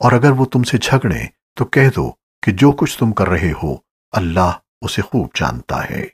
और अगर वो तुमसे झगड़े तो कह दो कि जो कुछ तुम कर रहे हो, अल्लाह उसे खूब जानता है।